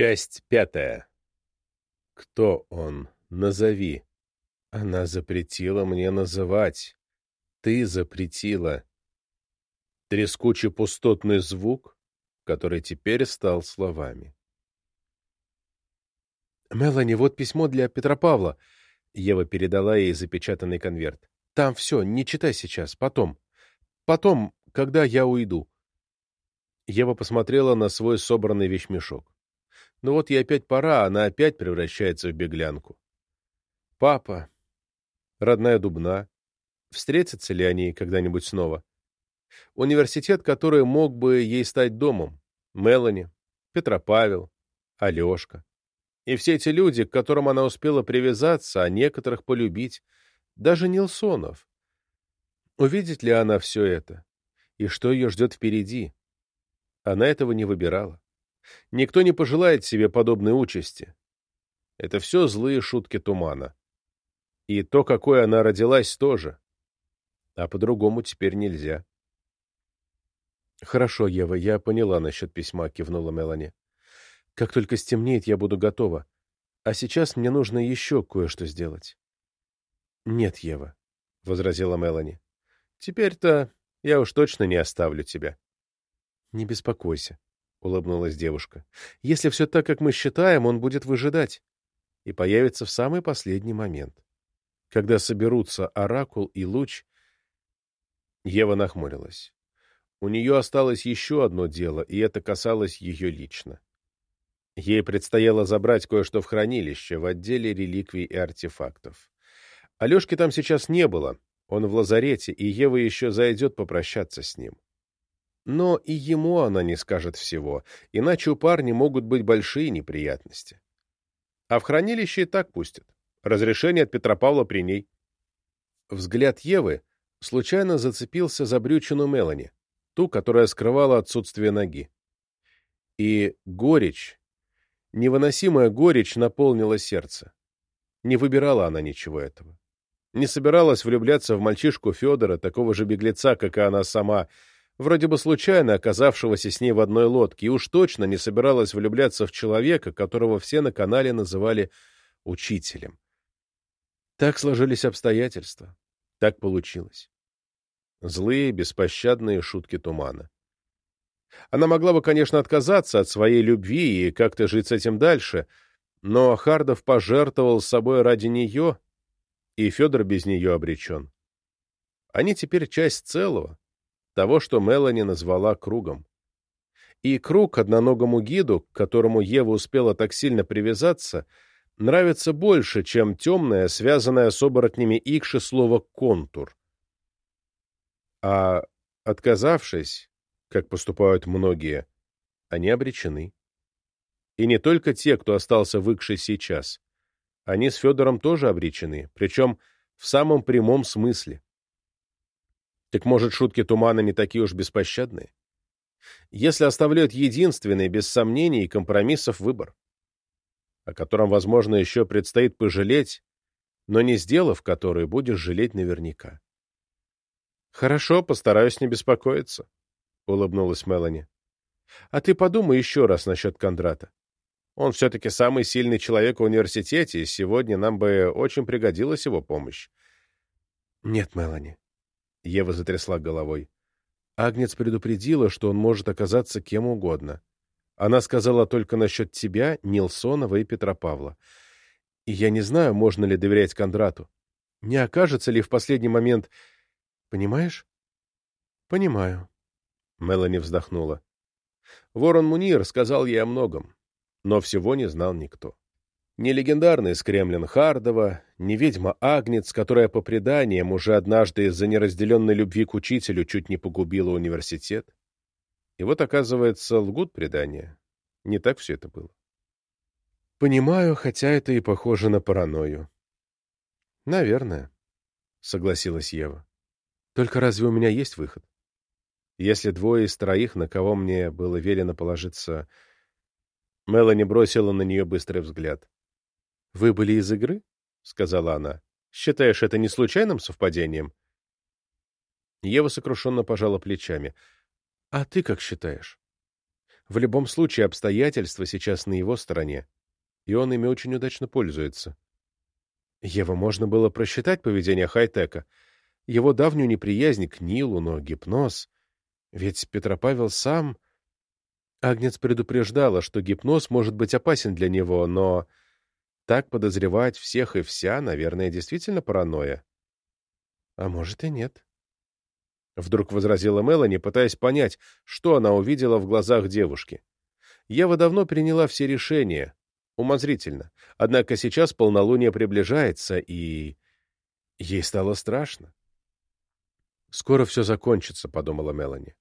Часть пятая. Кто он? Назови. Она запретила мне называть. Ты запретила. Трескучий пустотный звук, который теперь стал словами. «Мелани, вот письмо для Петра Павла». Ева передала ей запечатанный конверт. «Там все, не читай сейчас, потом. Потом, когда я уйду». Ева посмотрела на свой собранный вещмешок. Ну вот ей опять пора, она опять превращается в беглянку. Папа, родная Дубна, встретятся ли они когда-нибудь снова? Университет, который мог бы ей стать домом. Мелани, Петропавел, Алешка. И все эти люди, к которым она успела привязаться, а некоторых полюбить, даже Нилсонов. Увидит ли она все это? И что ее ждет впереди? Она этого не выбирала. Никто не пожелает себе подобной участи. Это все злые шутки тумана. И то, какой она родилась, тоже. А по-другому теперь нельзя. «Хорошо, Ева, я поняла насчет письма», — кивнула Мелани. «Как только стемнеет, я буду готова. А сейчас мне нужно еще кое-что сделать». «Нет, Ева», — возразила Мелани. «Теперь-то я уж точно не оставлю тебя». «Не беспокойся», — улыбнулась девушка. «Если все так, как мы считаем, он будет выжидать и появится в самый последний момент. Когда соберутся Оракул и Луч...» Ева нахмурилась. У нее осталось еще одно дело, и это касалось ее лично. Ей предстояло забрать кое-что в хранилище, в отделе реликвий и артефактов. Алешки там сейчас не было, он в лазарете, и Ева еще зайдет попрощаться с ним. Но и ему она не скажет всего, иначе у парня могут быть большие неприятности. А в хранилище и так пустят. Разрешение от Петропавла при ней. Взгляд Евы случайно зацепился за брючину Мелани, ту, которая скрывала отсутствие ноги. И горечь, невыносимая горечь наполнила сердце. Не выбирала она ничего этого. Не собиралась влюбляться в мальчишку Федора, такого же беглеца, как и она сама, вроде бы случайно оказавшегося с ней в одной лодке, и уж точно не собиралась влюбляться в человека, которого все на канале называли учителем. Так сложились обстоятельства. Так получилось. Злые, беспощадные шутки тумана. Она могла бы, конечно, отказаться от своей любви и как-то жить с этим дальше, но Хардов пожертвовал собой ради нее, и Федор без нее обречен. Они теперь часть целого, того, что Мелани назвала кругом. И круг одноногому гиду, к которому Ева успела так сильно привязаться, нравится больше, чем темное, связанное с оборотнями Икши слово «контур». А отказавшись, как поступают многие, они обречены. И не только те, кто остался в Икше сейчас. Они с Федором тоже обречены, причем в самом прямом смысле. Так может, шутки тумана не такие уж беспощадные? Если оставляют единственный, без сомнений и компромиссов, выбор, о котором, возможно, еще предстоит пожалеть, но не сделав который, будешь жалеть наверняка. «Хорошо, постараюсь не беспокоиться», — улыбнулась Мелани. «А ты подумай еще раз насчет Кондрата. Он все-таки самый сильный человек в университете, и сегодня нам бы очень пригодилась его помощь». «Нет, Мелани, Ева затрясла головой. Агнец предупредила, что он может оказаться кем угодно. Она сказала только насчет тебя, Нилсонова и Петра Павла. И я не знаю, можно ли доверять Кондрату. Не окажется ли в последний момент... Понимаешь? Понимаю. Мелани вздохнула. Ворон Мунир сказал ей о многом, но всего не знал никто. Не легендарный скремлин Хардова, не ведьма Агнец, которая по преданиям уже однажды из-за неразделенной любви к учителю чуть не погубила университет. И вот, оказывается, лгут предания. Не так все это было. Понимаю, хотя это и похоже на паранойю. Наверное, согласилась Ева. Только разве у меня есть выход? Если двое из троих, на кого мне было велено положиться... Мелани бросила на нее быстрый взгляд. «Вы были из игры?» — сказала она. «Считаешь это не случайным совпадением?» Ева сокрушенно пожала плечами. «А ты как считаешь?» В любом случае, обстоятельства сейчас на его стороне, и он ими очень удачно пользуется. Ева можно было просчитать поведение Хайтека, его давнюю неприязнь к Нилу, но гипноз... Ведь Петропавел сам... Агнец предупреждала, что гипноз может быть опасен для него, но так подозревать всех и вся, наверное, действительно паранойя. А может и нет. Вдруг возразила Мелани, пытаясь понять, что она увидела в глазах девушки. Ева давно приняла все решения, умозрительно. Однако сейчас полнолуние приближается, и... Ей стало страшно. «Скоро все закончится», — подумала Мелани.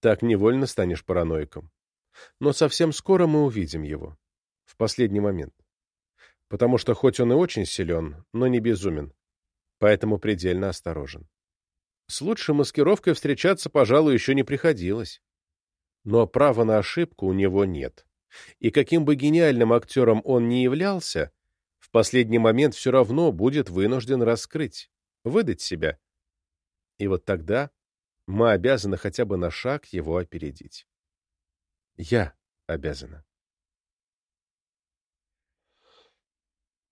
«Так невольно станешь параноиком. Но совсем скоро мы увидим его. В последний момент. Потому что хоть он и очень силен, но не безумен. Поэтому предельно осторожен. С лучшей маскировкой встречаться, пожалуй, еще не приходилось. Но права на ошибку у него нет. И каким бы гениальным актером он ни являлся, в последний момент все равно будет вынужден раскрыть, выдать себя. И вот тогда мы обязаны хотя бы на шаг его опередить. Я обязана.